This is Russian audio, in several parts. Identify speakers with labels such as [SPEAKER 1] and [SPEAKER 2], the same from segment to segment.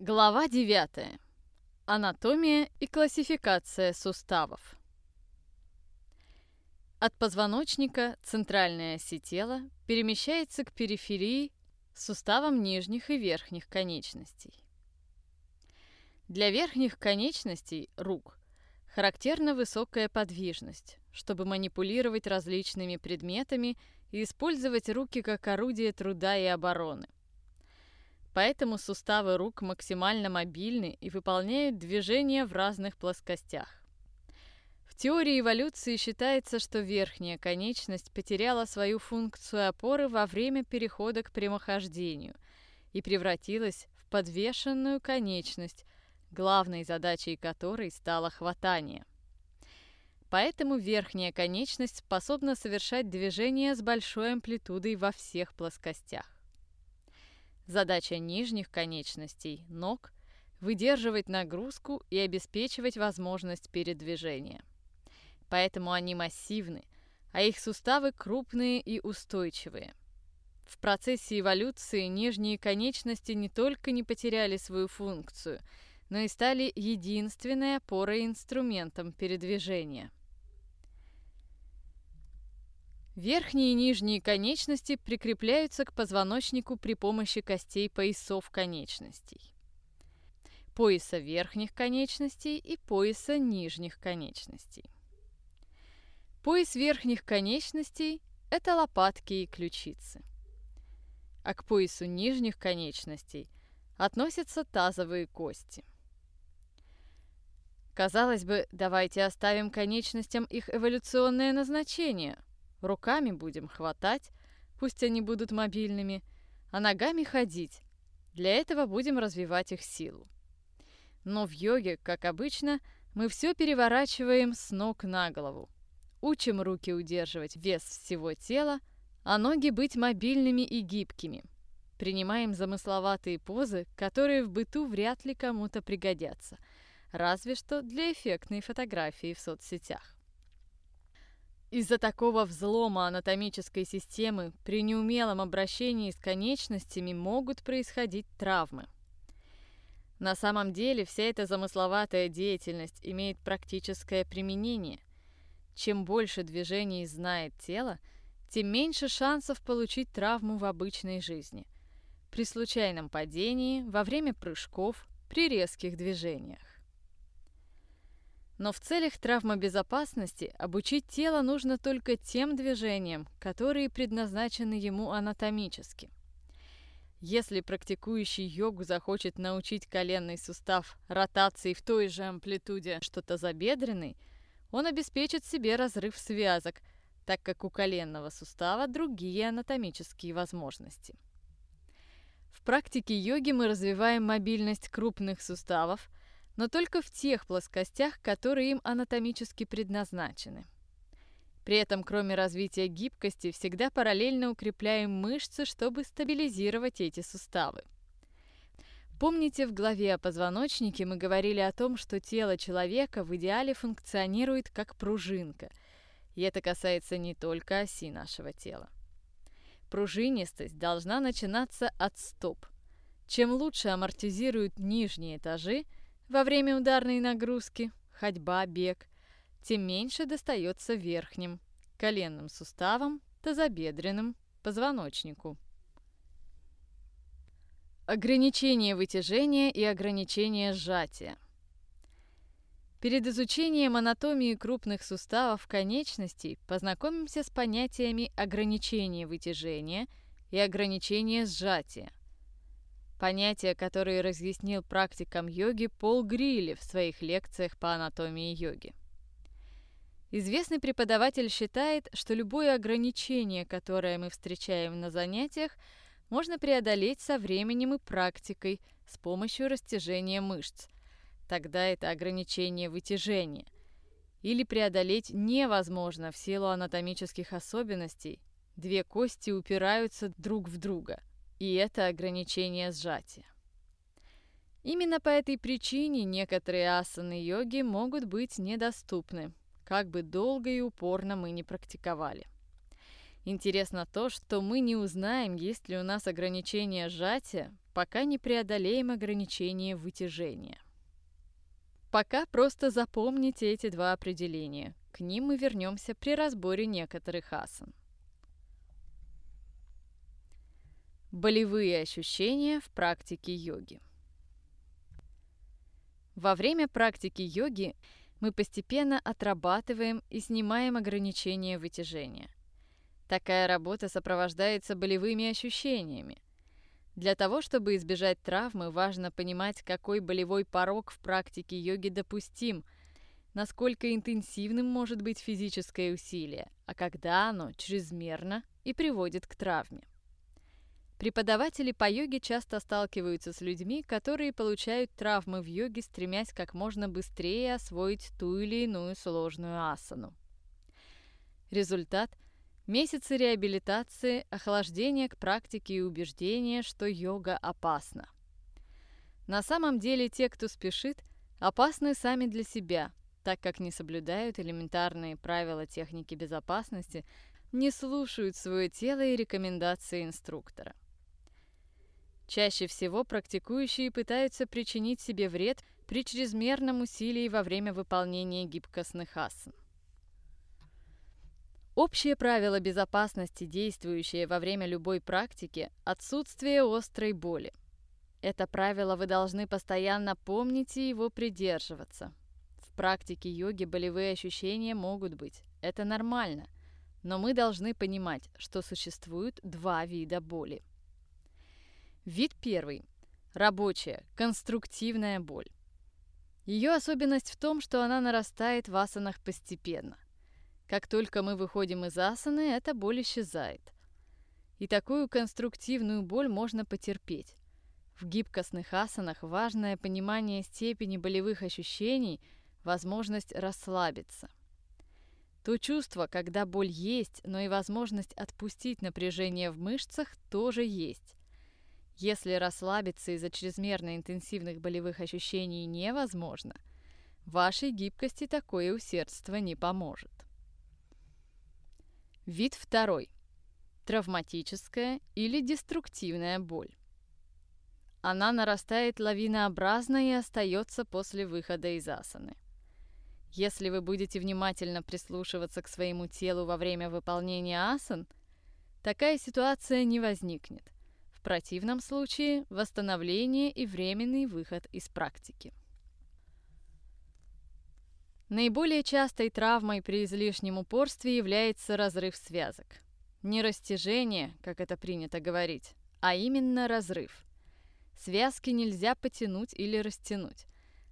[SPEAKER 1] Глава 9. Анатомия и классификация суставов. От позвоночника центральная оси тела перемещается к периферии суставам нижних и верхних конечностей. Для верхних конечностей рук характерна высокая подвижность, чтобы манипулировать различными предметами и использовать руки как орудие труда и обороны. Поэтому суставы рук максимально мобильны и выполняют движения в разных плоскостях. В теории эволюции считается, что верхняя конечность потеряла свою функцию опоры во время перехода к прямохождению и превратилась в подвешенную конечность, главной задачей которой стало хватание. Поэтому верхняя конечность способна совершать движения с большой амплитудой во всех плоскостях. Задача нижних конечностей, ног, выдерживать нагрузку и обеспечивать возможность передвижения. Поэтому они массивны, а их суставы крупные и устойчивые. В процессе эволюции нижние конечности не только не потеряли свою функцию, но и стали единственной опорой инструментом передвижения. Верхние и нижние конечности прикрепляются к позвоночнику при помощи костей поясов конечностей. Пояса верхних конечностей и пояса нижних конечностей. Пояс верхних конечностей – это лопатки и ключицы. А к поясу нижних конечностей относятся тазовые кости. Казалось бы, давайте оставим конечностям их эволюционное назначение – Руками будем хватать, пусть они будут мобильными, а ногами ходить. Для этого будем развивать их силу. Но в йоге, как обычно, мы все переворачиваем с ног на голову. Учим руки удерживать вес всего тела, а ноги быть мобильными и гибкими. Принимаем замысловатые позы, которые в быту вряд ли кому-то пригодятся, разве что для эффектной фотографии в соцсетях. Из-за такого взлома анатомической системы при неумелом обращении с конечностями могут происходить травмы. На самом деле вся эта замысловатая деятельность имеет практическое применение. Чем больше движений знает тело, тем меньше шансов получить травму в обычной жизни. При случайном падении, во время прыжков, при резких движениях. Но в целях травмобезопасности обучить тело нужно только тем движениям, которые предназначены ему анатомически. Если практикующий йогу захочет научить коленный сустав ротации в той же амплитуде, что тазобедренный, он обеспечит себе разрыв связок, так как у коленного сустава другие анатомические возможности. В практике йоги мы развиваем мобильность крупных суставов – но только в тех плоскостях, которые им анатомически предназначены. При этом, кроме развития гибкости, всегда параллельно укрепляем мышцы, чтобы стабилизировать эти суставы. Помните, в главе о позвоночнике мы говорили о том, что тело человека в идеале функционирует как пружинка. И это касается не только оси нашего тела. Пружинистость должна начинаться от стоп. Чем лучше амортизируют нижние этажи – во время ударной нагрузки, ходьба, бег, тем меньше достается верхним, коленным суставам, тазобедренным, позвоночнику. Ограничение вытяжения и ограничение сжатия. Перед изучением анатомии крупных суставов конечностей познакомимся с понятиями ограничения вытяжения и ограничения сжатия – Понятия, которые разъяснил практикам йоги Пол Грилли в своих лекциях по анатомии йоги. Известный преподаватель считает, что любое ограничение, которое мы встречаем на занятиях, можно преодолеть со временем и практикой с помощью растяжения мышц. Тогда это ограничение вытяжения. Или преодолеть невозможно в силу анатомических особенностей. Две кости упираются друг в друга – и это ограничение сжатия. Именно по этой причине некоторые асаны йоги могут быть недоступны, как бы долго и упорно мы не практиковали. Интересно то, что мы не узнаем, есть ли у нас ограничение сжатия, пока не преодолеем ограничение вытяжения. Пока просто запомните эти два определения. К ним мы вернемся при разборе некоторых асан. Болевые ощущения в практике йоги. Во время практики йоги мы постепенно отрабатываем и снимаем ограничения вытяжения. Такая работа сопровождается болевыми ощущениями. Для того, чтобы избежать травмы, важно понимать, какой болевой порог в практике йоги допустим, насколько интенсивным может быть физическое усилие, а когда оно чрезмерно и приводит к травме. Преподаватели по йоге часто сталкиваются с людьми, которые получают травмы в йоге, стремясь как можно быстрее освоить ту или иную сложную асану. Результат – месяцы реабилитации, охлаждение к практике и убеждение, что йога опасна. На самом деле те, кто спешит, опасны сами для себя, так как не соблюдают элементарные правила техники безопасности, не слушают свое тело и рекомендации инструктора. Чаще всего практикующие пытаются причинить себе вред при чрезмерном усилии во время выполнения гибкостных асан. Общее правило безопасности, действующее во время любой практики – отсутствие острой боли. Это правило вы должны постоянно помнить и его придерживаться. В практике йоги болевые ощущения могут быть. Это нормально. Но мы должны понимать, что существуют два вида боли – Вид первый. Рабочая, конструктивная боль. Ее особенность в том, что она нарастает в асанах постепенно. Как только мы выходим из асаны, эта боль исчезает. И такую конструктивную боль можно потерпеть. В гибкостных асанах важное понимание степени болевых ощущений, возможность расслабиться. То чувство, когда боль есть, но и возможность отпустить напряжение в мышцах тоже есть. Если расслабиться из-за чрезмерно интенсивных болевых ощущений невозможно, вашей гибкости такое усердство не поможет. Вид второй. Травматическая или деструктивная боль. Она нарастает лавинообразно и остается после выхода из асаны. Если вы будете внимательно прислушиваться к своему телу во время выполнения асан, такая ситуация не возникнет противном случае восстановление и временный выход из практики. Наиболее частой травмой при излишнем упорстве является разрыв связок. Не растяжение, как это принято говорить, а именно разрыв. Связки нельзя потянуть или растянуть.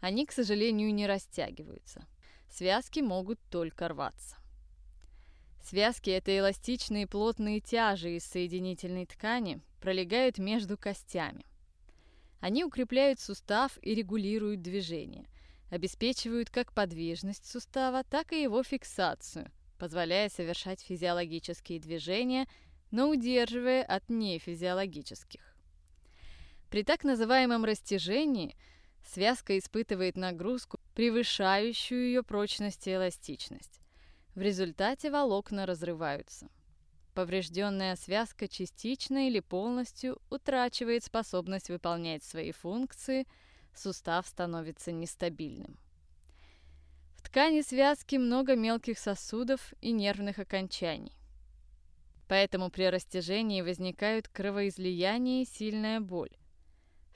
[SPEAKER 1] Они, к сожалению, не растягиваются. Связки могут только рваться. Связки – это эластичные плотные тяжи из соединительной ткани, пролегают между костями. Они укрепляют сустав и регулируют движение, обеспечивают как подвижность сустава, так и его фиксацию, позволяя совершать физиологические движения, но удерживая от нефизиологических. При так называемом растяжении связка испытывает нагрузку, превышающую ее прочность и эластичность. В результате волокна разрываются. Поврежденная связка частично или полностью утрачивает способность выполнять свои функции, сустав становится нестабильным. В ткани связки много мелких сосудов и нервных окончаний. Поэтому при растяжении возникают кровоизлияние и сильная боль.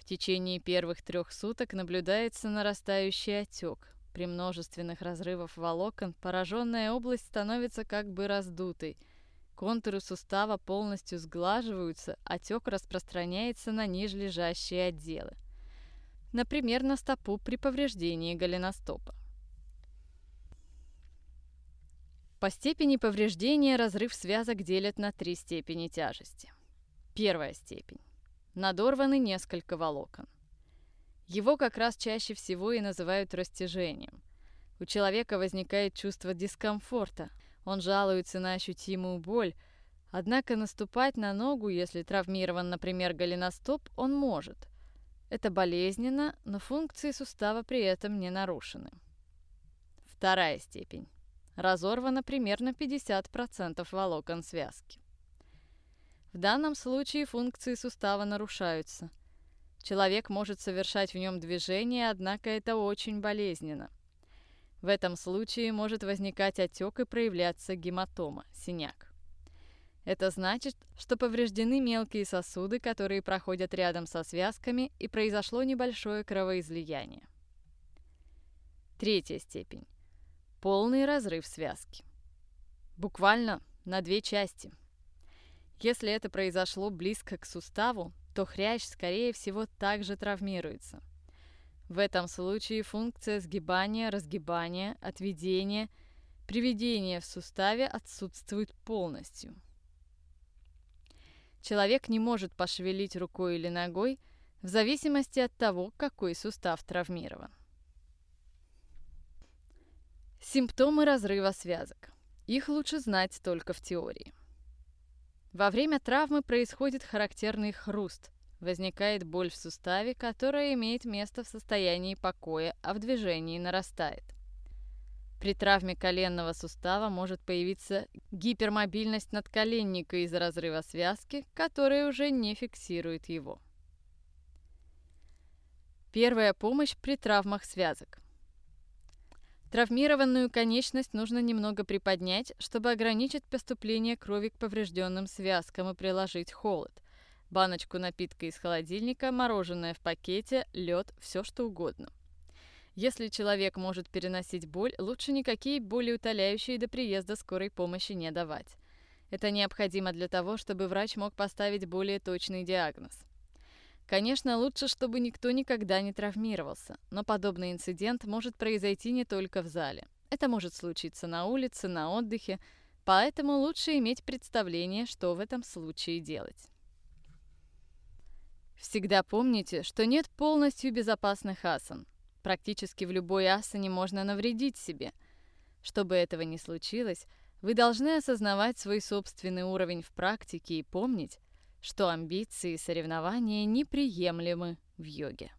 [SPEAKER 1] В течение первых трех суток наблюдается нарастающий отек. При множественных разрывах волокон пораженная область становится как бы раздутой – Контуры сустава полностью сглаживаются, отек распространяется на нижележащие отделы. Например, на стопу при повреждении голеностопа. По степени повреждения разрыв связок делят на три степени тяжести. Первая степень. Надорваны несколько волокон. Его как раз чаще всего и называют растяжением. У человека возникает чувство дискомфорта, он жалуется на ощутимую боль, однако наступать на ногу, если травмирован, например, голеностоп, он может. Это болезненно, но функции сустава при этом не нарушены. Вторая степень. Разорвано примерно 50% волокон связки. В данном случае функции сустава нарушаются. Человек может совершать в нем движение, однако это очень болезненно. В этом случае может возникать отек и проявляться гематома, синяк. Это значит, что повреждены мелкие сосуды, которые проходят рядом со связками, и произошло небольшое кровоизлияние. Третья степень. Полный разрыв связки. Буквально на две части. Если это произошло близко к суставу, то хрящ, скорее всего, также травмируется. В этом случае функция сгибания, разгибания, отведения, приведения в суставе отсутствует полностью. Человек не может пошевелить рукой или ногой в зависимости от того, какой сустав травмирован. Симптомы разрыва связок. Их лучше знать только в теории. Во время травмы происходит характерный хруст. Возникает боль в суставе, которая имеет место в состоянии покоя, а в движении нарастает. При травме коленного сустава может появиться гипермобильность надколенника из-за разрыва связки, которая уже не фиксирует его. Первая помощь при травмах связок. Травмированную конечность нужно немного приподнять, чтобы ограничить поступление крови к поврежденным связкам и приложить холод. Баночку напитка из холодильника, мороженое в пакете, лед, все что угодно. Если человек может переносить боль, лучше никакие болеутоляющие до приезда скорой помощи не давать. Это необходимо для того, чтобы врач мог поставить более точный диагноз. Конечно, лучше, чтобы никто никогда не травмировался, но подобный инцидент может произойти не только в зале. Это может случиться на улице, на отдыхе, поэтому лучше иметь представление, что в этом случае делать. Всегда помните, что нет полностью безопасных асан. Практически в любой асане можно навредить себе. Чтобы этого не случилось, вы должны осознавать свой собственный уровень в практике и помнить, что амбиции и соревнования неприемлемы в йоге.